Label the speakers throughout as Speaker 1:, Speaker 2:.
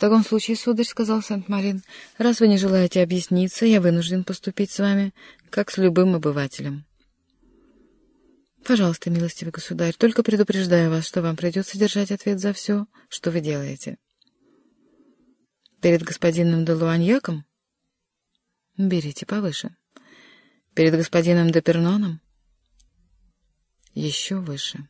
Speaker 1: таком случае, сударь, — сказал Сент-Марин, — раз вы не желаете объясниться, я вынужден поступить с вами, как с любым обывателем. Пожалуйста, милостивый государь, только предупреждаю вас, что вам придется держать ответ за все, что вы делаете. Перед господином де Луаньяком? Берите повыше. Перед господином де Перноном? Еще выше.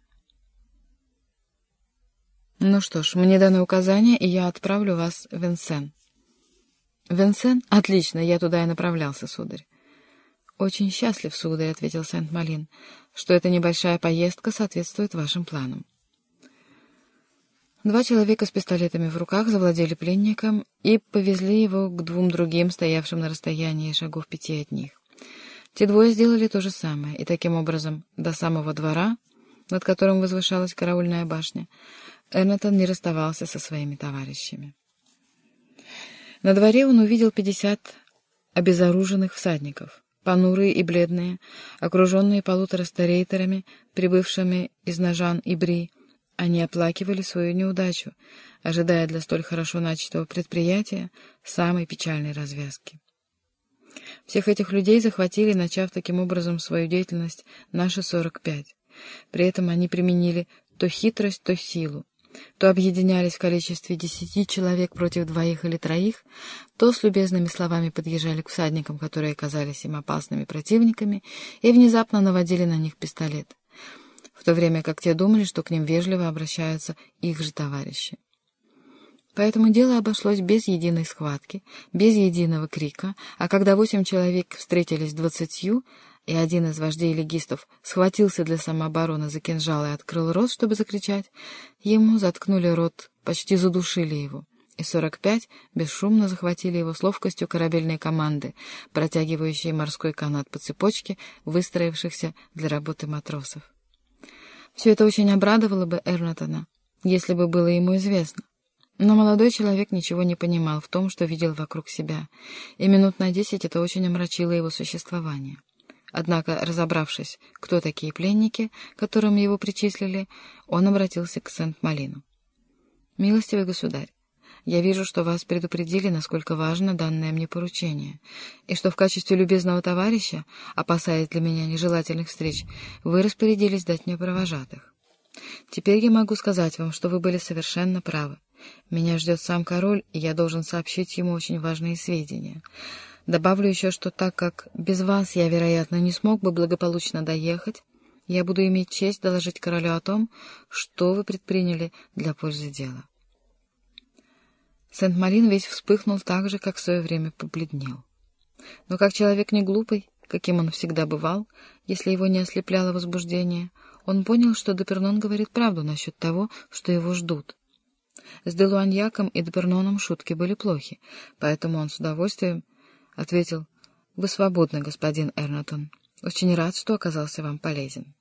Speaker 1: Ну что ж, мне дано указание, и я отправлю вас в Венсен. Венсен? Отлично, я туда и направлялся, сударь. Очень счастлив, сударь, — ответил Сент-Малин, — что эта небольшая поездка соответствует вашим планам. Два человека с пистолетами в руках завладели пленником и повезли его к двум другим, стоявшим на расстоянии шагов пяти от них. Те двое сделали то же самое, и таким образом до самого двора, над которым возвышалась караульная башня, Эрнатон не расставался со своими товарищами. На дворе он увидел пятьдесят обезоруженных всадников, понурые и бледные, окруженные полутора старейтерами, прибывшими из Ножан и Бри. Они оплакивали свою неудачу, ожидая для столь хорошо начатого предприятия самой печальной развязки. Всех этих людей захватили, начав таким образом свою деятельность, наши сорок пять. При этом они применили то хитрость, то силу, то объединялись в количестве десяти человек против двоих или троих, то с любезными словами подъезжали к всадникам, которые казались им опасными противниками, и внезапно наводили на них пистолет, в то время как те думали, что к ним вежливо обращаются их же товарищи. Поэтому дело обошлось без единой схватки, без единого крика, а когда восемь человек встретились двадцатью, и один из вождей легистов схватился для самообороны за кинжал и открыл рот, чтобы закричать, ему заткнули рот, почти задушили его, и сорок пять бесшумно захватили его с ловкостью корабельной команды, протягивающей морской канат по цепочке, выстроившихся для работы матросов. Все это очень обрадовало бы Эрнатона, если бы было ему известно. Но молодой человек ничего не понимал в том, что видел вокруг себя, и минут на десять это очень омрачило его существование. Однако, разобравшись, кто такие пленники, которым его причислили, он обратился к Сент-Малину. «Милостивый государь, я вижу, что вас предупредили, насколько важно данное мне поручение, и что в качестве любезного товарища, опасаясь для меня нежелательных встреч, вы распорядились дать мне провожатых. Теперь я могу сказать вам, что вы были совершенно правы. Меня ждет сам король, и я должен сообщить ему очень важные сведения». Добавлю еще, что так как без вас я, вероятно, не смог бы благополучно доехать, я буду иметь честь доложить королю о том, что вы предприняли для пользы дела. Сент-Марин весь вспыхнул так же, как в свое время побледнел. Но как человек не глупый, каким он всегда бывал, если его не ослепляло возбуждение, он понял, что Депернон говорит правду насчет того, что его ждут. С Делуаньяком и Деперноном шутки были плохи, поэтому он с удовольствием ответил, — Вы свободны, господин Эрнатон. Очень рад, что оказался вам полезен.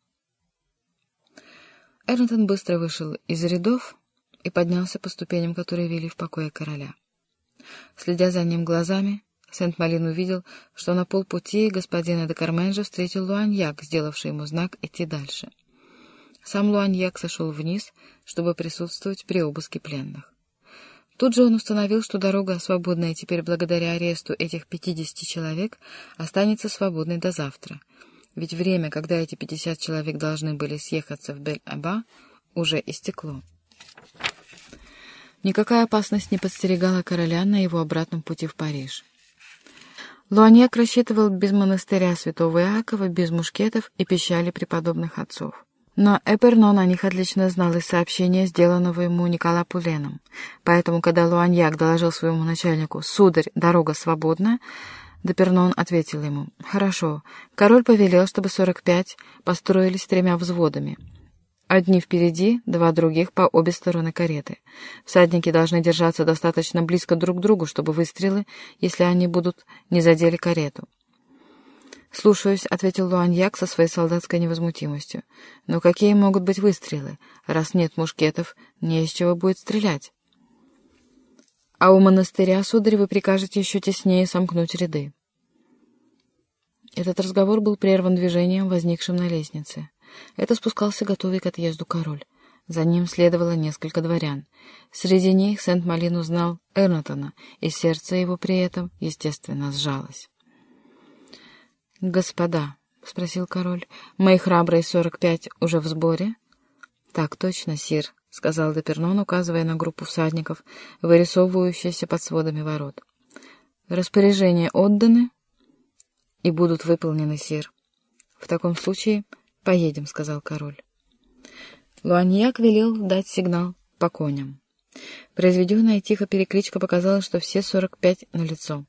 Speaker 1: Эрнатон быстро вышел из рядов и поднялся по ступеням, которые вели в покое короля. Следя за ним глазами, Сент-Малин увидел, что на полпути господина де Карменжа встретил Луаньяк, сделавший ему знак идти дальше. Сам Луаньяк сошел вниз, чтобы присутствовать при обыске пленных. Тут же он установил, что дорога, свободная теперь благодаря аресту этих 50 человек, останется свободной до завтра. Ведь время, когда эти 50 человек должны были съехаться в Бель-Аба, уже истекло. Никакая опасность не подстерегала короля на его обратном пути в Париж. Луаньяк рассчитывал без монастыря святого Иакова, без мушкетов и пищали преподобных отцов. Но Эпернон о них отлично знал из сообщения, сделанного ему Никола Пуленом. Поэтому, когда Луаньяк доложил своему начальнику «Сударь, дорога свободна», Депернон ответил ему «Хорошо, король повелел, чтобы сорок пять построились тремя взводами». Одни впереди, два других по обе стороны кареты. Всадники должны держаться достаточно близко друг к другу, чтобы выстрелы, если они будут, не задели карету. «Слушаюсь», — ответил Луаньяк со своей солдатской невозмутимостью. «Но какие могут быть выстрелы? Раз нет мушкетов, не из чего будет стрелять». «А у монастыря, сударь, вы прикажете еще теснее сомкнуть ряды». Этот разговор был прерван движением, возникшим на лестнице. Это спускался готовый к отъезду король. За ним следовало несколько дворян. Среди них Сент-Малин узнал Эрнатона, и сердце его при этом, естественно, сжалось. «Господа», — спросил король, — «мои храбрые сорок пять уже в сборе?» «Так точно, сир», — сказал Депернон, указывая на группу всадников, вырисовывающуюся под сводами ворот. «Распоряжения отданы и будут выполнены, сир. В таком случае поедем», — сказал король. Луаньяк велел дать сигнал по коням. Произведенная тихо перекличка показала, что все сорок пять на лицо.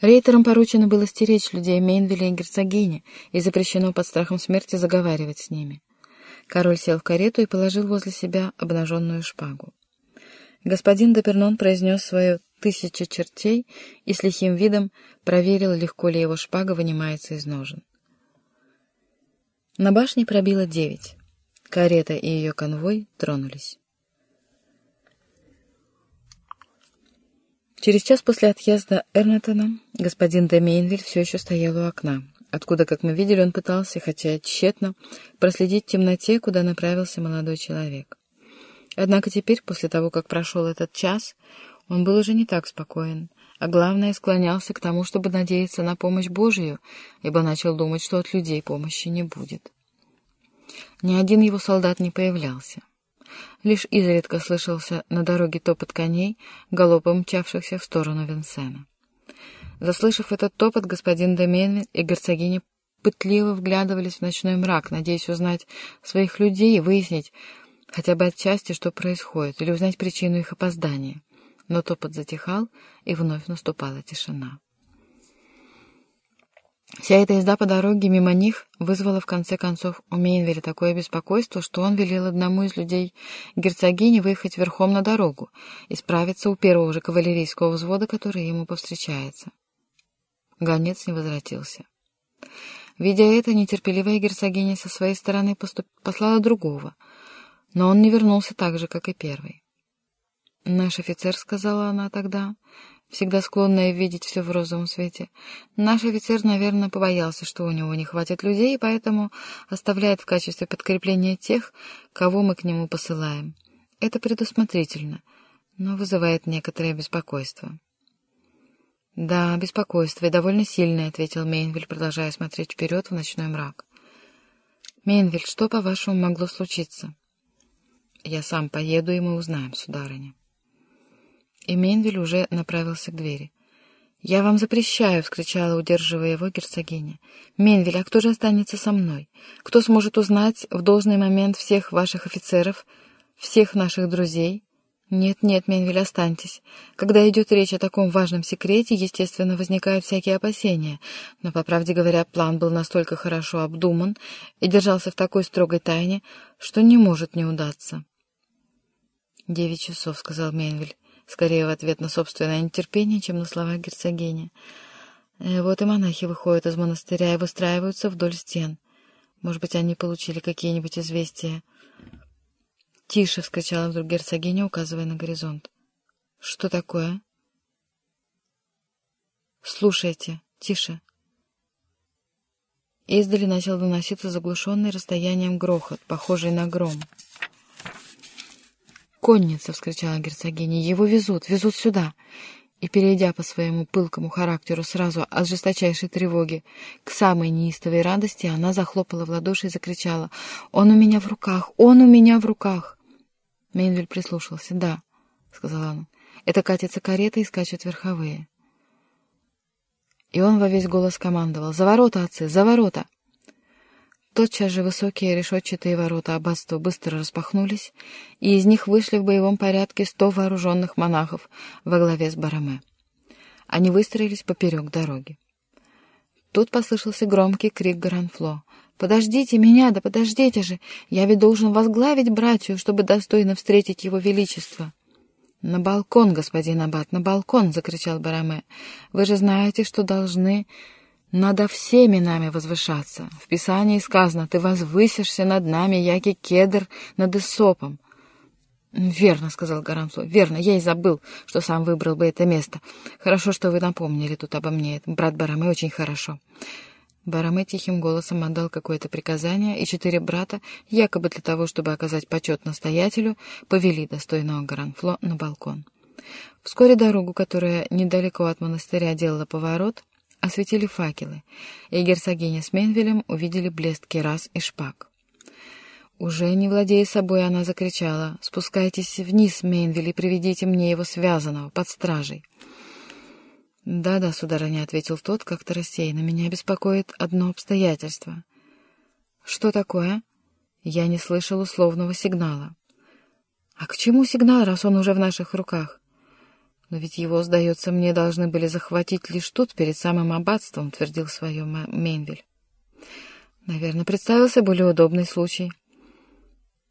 Speaker 1: Рейтерам поручено было стеречь людей Мейнвилля и герцогини, и запрещено под страхом смерти заговаривать с ними. Король сел в карету и положил возле себя обнаженную шпагу. Господин Депернон произнес свою «тысячу чертей» и с лихим видом проверил, легко ли его шпага вынимается из ножен. На башне пробило девять. Карета и ее конвой тронулись. Через час после отъезда Эрнетона господин де Мейнвиль все еще стоял у окна, откуда, как мы видели, он пытался, хотя тщетно, проследить в темноте, куда направился молодой человек. Однако теперь, после того, как прошел этот час, он был уже не так спокоен, а главное, склонялся к тому, чтобы надеяться на помощь Божию, ибо начал думать, что от людей помощи не будет. Ни один его солдат не появлялся. Лишь изредка слышался на дороге топот коней, галопом мчавшихся в сторону Винсена. Заслышав этот топот, господин Домен и герцогиня пытливо вглядывались в ночной мрак, надеясь узнать своих людей и выяснить хотя бы отчасти, что происходит, или узнать причину их опоздания. Но топот затихал, и вновь наступала тишина. Вся эта езда по дороге мимо них вызвала в конце концов у Мейнвеля такое беспокойство, что он велел одному из людей герцогини выехать верхом на дорогу и справиться у первого же кавалерийского взвода, который ему повстречается. Гонец не возвратился. Видя это, нетерпеливая герцогиня со своей стороны поступ... послала другого, но он не вернулся так же, как и первый. «Наш офицер», — сказала она тогда, всегда склонная видеть все в розовом свете. Наш офицер, наверное, побоялся, что у него не хватит людей, и поэтому оставляет в качестве подкрепления тех, кого мы к нему посылаем. Это предусмотрительно, но вызывает некоторое беспокойство. «Да, беспокойство, и довольно сильное», — ответил Мейнвиль, продолжая смотреть вперед в ночной мрак. «Мейнвиль, что, по-вашему, могло случиться?» «Я сам поеду, и мы узнаем, сударыня» и Мейнвиль уже направился к двери. «Я вам запрещаю!» — вскричала, удерживая его герцогиня. «Менвиль, а кто же останется со мной? Кто сможет узнать в должный момент всех ваших офицеров, всех наших друзей?» «Нет, нет, Менвиль, останьтесь. Когда идет речь о таком важном секрете, естественно, возникают всякие опасения. Но, по правде говоря, план был настолько хорошо обдуман и держался в такой строгой тайне, что не может не удаться». «Девять часов», — сказал Менвиль скорее в ответ на собственное нетерпение, чем на слова герцогини. Э, вот и монахи выходят из монастыря и выстраиваются вдоль стен. Может быть, они получили какие-нибудь известия. «Тише!» — вскричала вдруг герцогиня, указывая на горизонт. «Что такое?» «Слушайте, тише!» Издали начал доноситься заглушенный расстоянием грохот, похожий на гром. «Конница!» — вскричала герцогиня. «Его везут, везут сюда!» И, перейдя по своему пылкому характеру сразу от жесточайшей тревоги к самой неистовой радости, она захлопала в ладоши и закричала «Он у меня в руках! Он у меня в руках!» Мейнвиль прислушался. «Да», — сказала она, — «это катится карета и скачут верховые». И он во весь голос командовал «За ворота, отцы, за ворота!» Тотчас же высокие решетчатые ворота аббатства быстро распахнулись, и из них вышли в боевом порядке сто вооруженных монахов во главе с Бараме. Они выстроились поперек дороги. Тут послышался громкий крик Гранфло. «Подождите меня, да подождите же! Я ведь должен возглавить братью, чтобы достойно встретить его величество!» «На балкон, господин Аббат, на балкон!» — закричал Бараме. «Вы же знаете, что должны надо всеми нами возвышаться. В Писании сказано, ты возвысишься над нами, яки кедр над Исопом. «Верно», — сказал Гаранцо, — «верно, я и забыл, что сам выбрал бы это место. Хорошо, что вы напомнили тут обо мне, брат Бараме, очень хорошо». Бараме тихим голосом отдал какое-то приказание, и четыре брата, якобы для того, чтобы оказать почет настоятелю, повели достойного Гранфло на балкон. Вскоре дорогу, которая недалеко от монастыря делала поворот, осветили факелы, и герцогиня с Менвелем увидели блеск керас и шпаг. Уже не владея собой, она закричала «Спускайтесь вниз, Мейнвиль, и приведите мне его связанного, под стражей». «Да-да, сударыня», — ответил тот как-то рассеянно, — «меня беспокоит одно обстоятельство». «Что такое?» «Я не слышал условного сигнала». «А к чему сигнал, раз он уже в наших руках?» «Но ведь его, сдается мне, должны были захватить лишь тут, перед самым аббатством», — твердил свое Мейнвиль. «Наверное, представился более удобный случай».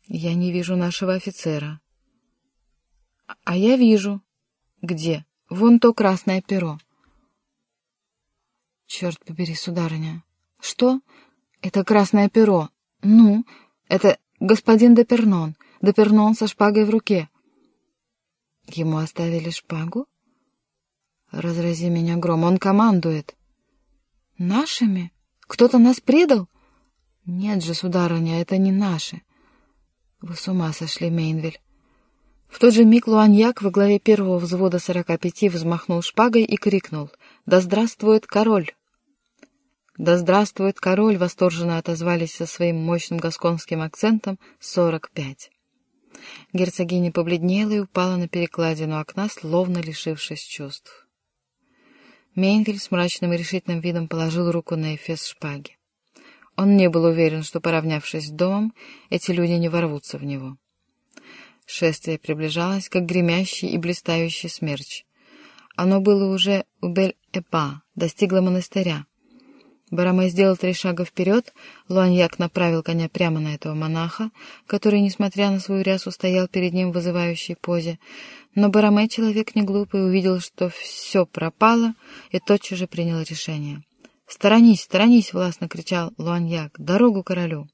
Speaker 1: «Я не вижу нашего офицера». «А я вижу». «Где?» «Вон то красное перо». Черт побери, сударыня. Что? Это красное перо. Ну, это господин Депернон. Депернон со шпагой в руке. Ему оставили шпагу? Разрази меня гром, он командует. Нашими? Кто-то нас предал? Нет же, сударыня, это не наши. Вы с ума сошли, Мейнвиль. В тот же миг Луаньяк во главе первого взвода сорока пяти взмахнул шпагой и крикнул «Да здравствует король!» «Да здравствует король!» — восторженно отозвались со своим мощным гасконским акцентом сорок пять. Герцогиня побледнела и упала на перекладину окна, словно лишившись чувств. Мейнвиль с мрачным и решительным видом положил руку на эфес шпаги. Он не был уверен, что, поравнявшись с домом, эти люди не ворвутся в него. Шествие приближалось, как гремящий и блистающий смерч. Оно было уже у Бель-Эпа, достигло монастыря. Бараме сделал три шага вперед, Луаньяк направил коня прямо на этого монаха, который, несмотря на свою рясу, стоял перед ним в вызывающей позе. Но Бараме, человек не глупый, увидел, что все пропало, и тотчас же принял решение. «Сторонись, сторонись!» — властно кричал Луаньяк. «Дорогу королю!»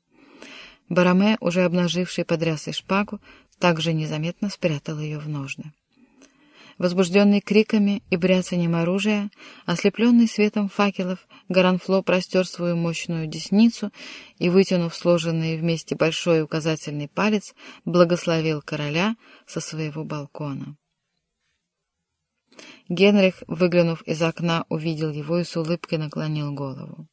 Speaker 1: Бараме, уже обнаживший под рясой шпагу, также незаметно спрятал ее в ножны. Возбужденный криками и бряцанием оружия, ослепленный светом факелов, Гаранфло простер свою мощную десницу и, вытянув сложенный вместе большой указательный палец, благословил короля со своего балкона. Генрих, выглянув из окна, увидел его и с улыбкой наклонил голову.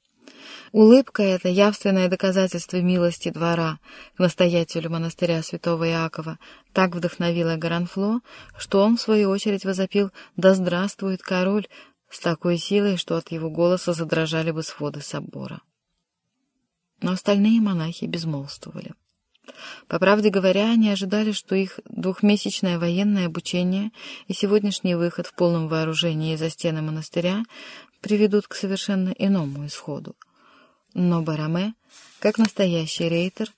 Speaker 1: Улыбка — это явственное доказательство милости двора к настоятелю монастыря святого Иакова так вдохновила Гаранфло, что он, в свою очередь, возопил «Да здравствует король!» с такой силой, что от его голоса задрожали бы своды собора. Но остальные монахи безмолвствовали. По правде говоря, они ожидали, что их двухмесячное военное обучение и сегодняшний выход в полном вооружении за стены монастыря приведут к совершенно иному исходу. Но Бараме, как настоящий рейтер,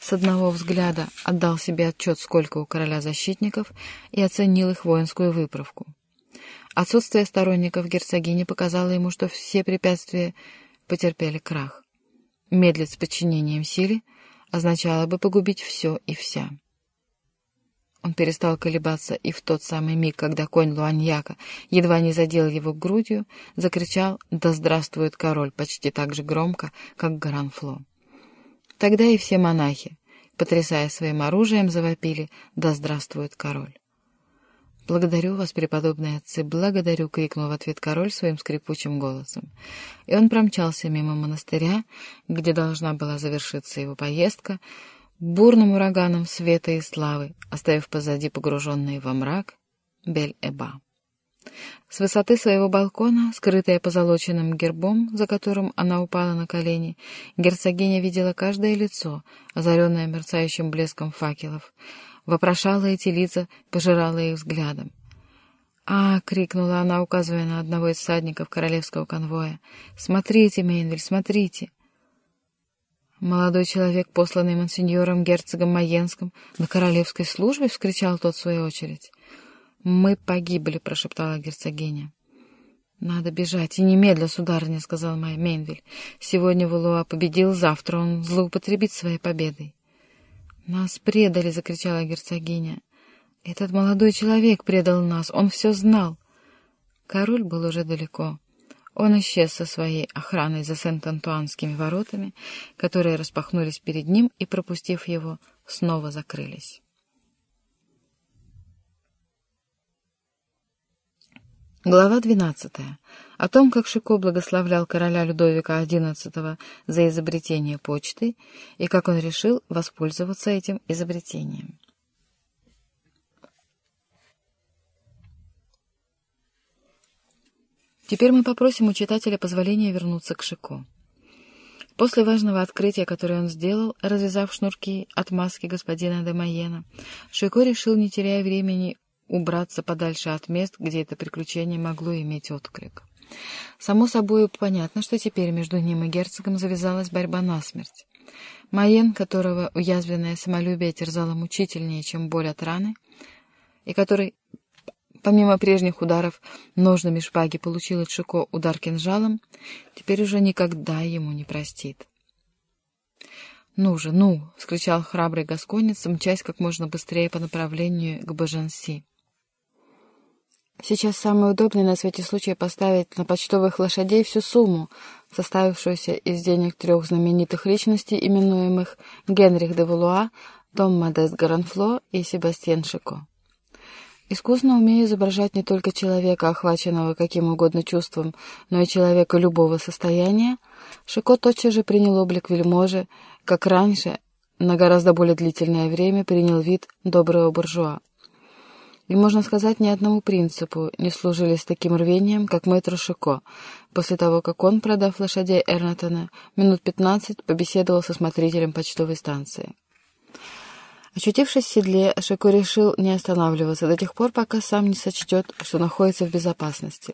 Speaker 1: с одного взгляда отдал себе отчет, сколько у короля защитников, и оценил их воинскую выправку. Отсутствие сторонников герцогини показало ему, что все препятствия потерпели крах. Медлить с подчинением силе означало бы погубить все и вся. Он перестал колебаться, и в тот самый миг, когда конь Луаньяка едва не задел его грудью, закричал «Да здравствует король!» почти так же громко, как Гранфло. Тогда и все монахи, потрясая своим оружием, завопили «Да здравствует король!» «Благодарю вас, преподобные отцы, благодарю!» — крикнул в ответ король своим скрипучим голосом. И он промчался мимо монастыря, где должна была завершиться его поездка, бурным ураганом света и славы, оставив позади погруженный во мрак Бель-Эба. С высоты своего балкона, скрытая позолоченным гербом, за которым она упала на колени, герцогиня видела каждое лицо, озаренное мерцающим блеском факелов, вопрошала эти лица, пожирала их взглядом. «А!» — крикнула она, указывая на одного из всадников королевского конвоя. «Смотрите, Мейнвиль, смотрите!» «Молодой человек, посланный монсеньором герцогом Майенским на королевской службе?» — вскричал тот в свою очередь. «Мы погибли», — прошептала герцогиня. «Надо бежать, и немедля, сударыня», — сказал моя Мейнвиль. «Сегодня Валуа победил, завтра он злоупотребит своей победой». «Нас предали!» — закричала герцогиня. «Этот молодой человек предал нас, он все знал». Король был уже далеко. Он исчез со своей охраной за Сент-Антуанскими воротами, которые распахнулись перед ним и, пропустив его, снова закрылись. Глава 12. О том, как Шико благословлял короля Людовика XI за изобретение почты и как он решил воспользоваться этим изобретением. Теперь мы попросим у читателя позволения вернуться к Шико. После важного открытия, которое он сделал, развязав шнурки от маски господина де Майена, Шико решил, не теряя времени, убраться подальше от мест, где это приключение могло иметь отклик. Само собой понятно, что теперь между ним и герцогом завязалась борьба насмерть. Майен, которого уязвленное самолюбие терзало мучительнее, чем боль от раны, и который, помимо прежних ударов ножными шпаги, получил от Шико удар кинжалом, теперь уже никогда ему не простит. «Ну же, ну!» — скричал храбрый гасконец, мчась как можно быстрее по направлению к Бажанси. Сейчас самый удобный на свете случай поставить на почтовых лошадей всю сумму, составившуюся из денег трех знаменитых личностей, именуемых Генрих де Валуа, Том Модест Гаранфло и Себастьян Шико. Искусно умея изображать не только человека, охваченного каким угодно чувством, но и человека любого состояния, Шико тотчас же принял облик вельможи, как раньше, на гораздо более длительное время принял вид доброго буржуа. И, можно сказать, ни одному принципу не служили с таким рвением, как мэтр Шико, после того, как он, продав лошадей Эрнатона, минут пятнадцать побеседовал со смотрителем почтовой станции. Очутившись в седле, Шико решил не останавливаться до тех пор, пока сам не сочтет, что находится в безопасности.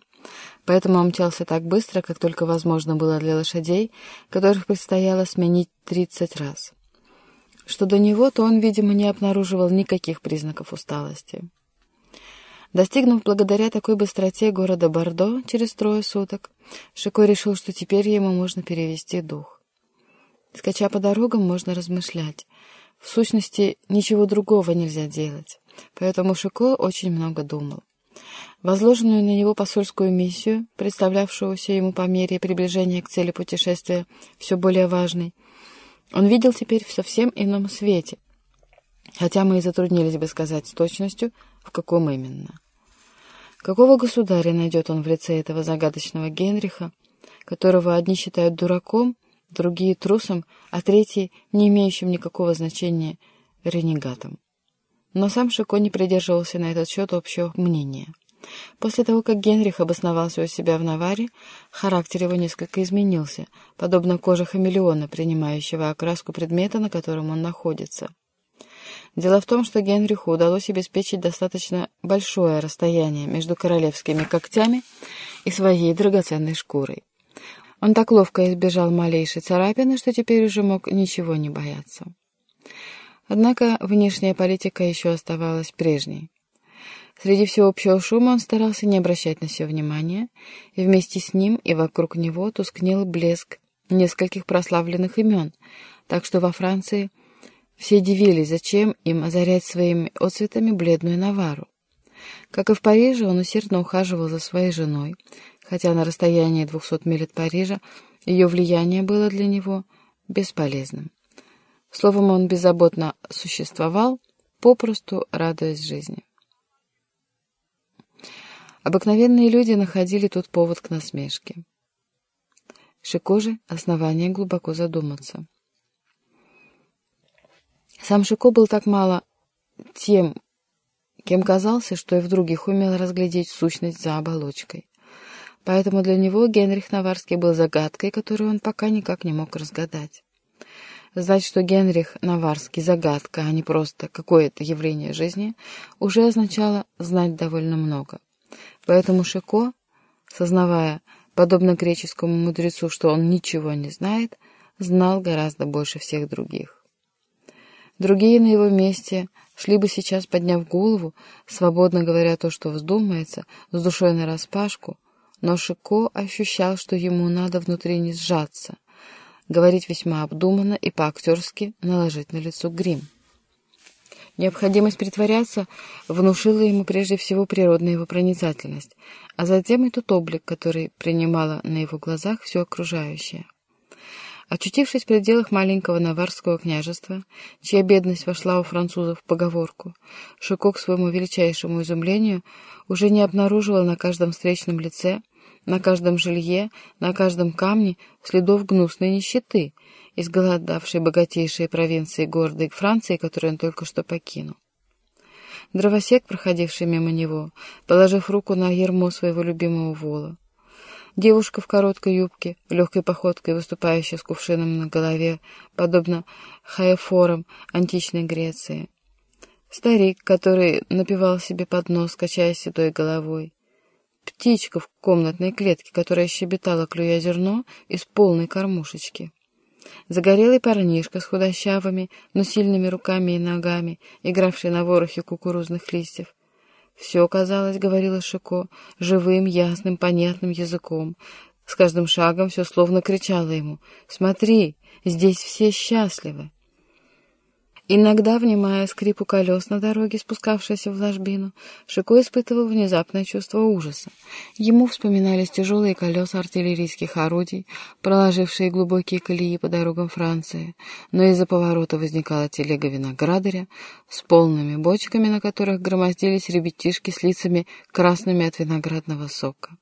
Speaker 1: Поэтому он мчался так быстро, как только возможно было для лошадей, которых предстояло сменить тридцать раз. Что до него, то он, видимо, не обнаруживал никаких признаков усталости. Достигнув благодаря такой быстроте города Бордо через трое суток, Шико решил, что теперь ему можно перевести дух. Скача по дорогам, можно размышлять. В сущности, ничего другого нельзя делать. Поэтому Шико очень много думал. Возложенную на него посольскую миссию, представлявшуюся ему по мере приближения к цели путешествия все более важной, он видел теперь в совсем ином свете, хотя мы и затруднились бы сказать с точностью, в каком именно. Какого государя найдет он в лице этого загадочного Генриха, которого одни считают дураком, другие — трусом, а третьи — не имеющим никакого значения ренегатом? Но сам Шико не придерживался на этот счет общего мнения. После того, как Генрих обосновался у себя в Наваре, характер его несколько изменился, подобно коже хамелеона, принимающего окраску предмета, на котором он находится. Дело в том, что Генриху удалось обеспечить достаточно большое расстояние между королевскими когтями и своей драгоценной шкурой. Он так ловко избежал малейшей царапины, что теперь уже мог ничего не бояться. Однако внешняя политика еще оставалась прежней. Среди всего общего шума он старался не обращать на все внимания, и вместе с ним и вокруг него тускнел блеск нескольких прославленных имен, так что во Франции – все дивились, зачем им озарять своими отцветами бледную Навару. Как и в Париже, он усердно ухаживал за своей женой, хотя на расстоянии двухсот миль от Парижа ее влияние было для него бесполезным. Словом, он беззаботно существовал, попросту радуясь жизни. Обыкновенные люди находили тут повод к насмешке. Шико же основание глубоко задуматься. Сам Шико был так мало тем, кем казался, что и в других умел разглядеть сущность за оболочкой. Поэтому для него Генрих Наварский был загадкой, которую он пока никак не мог разгадать. Знать, что Генрих Наварский — загадка, а не просто какое-то явление жизни, уже означало знать довольно много. Поэтому Шико, сознавая, подобно греческому мудрецу, что он ничего не знает, знал гораздо больше всех других. Другие на его месте шли бы сейчас, подняв голову, свободно говоря то, что вздумается, с душой нараспашку, но Шико ощущал, что ему надо внутри не сжаться, говорить весьма обдуманно и по-актерски наложить на лицо грим. Необходимость притворяться внушила ему прежде всего природная его проницательность, а затем и тот облик, который принимало на его глазах все окружающее. Очутившись в пределах маленького наварского княжества, чья бедность вошла у французов в поговорку, Шико к своему величайшему изумлению уже не обнаруживал на каждом встречном лице, на каждом жилье, на каждом камне следов гнусной нищеты, изголодавшей богатейшие провинции гордой Франции, которую он только что покинул. Дровосек, проходивший мимо него, положив руку на ермо своего любимого вола, Девушка в короткой юбке, легкой походкой, выступающая с кувшином на голове, подобно хаефорам античной Греции. Старик, который напивал себе под нос, качая седой головой. Птичка в комнатной клетке, которая щебетала, клюя зерно из полной кормушечки. Загорелый парнишка с худощавыми, но сильными руками и ногами, игравший на ворохе кукурузных листьев. Все, казалось, говорила Шико, живым, ясным, понятным языком. С каждым шагом все словно кричало ему «Смотри, здесь все счастливы». Иногда, внимая скрипу колес на дороге, спускавшейся в ложбину, Шико испытывал внезапное чувство ужаса. Ему вспоминались тяжелые колеса артиллерийских орудий, проложившие глубокие колеи по дорогам Франции, но из-за поворота возникала телега виноградаря с полными бочками, на которых громоздились ребятишки с лицами красными от виноградного сока.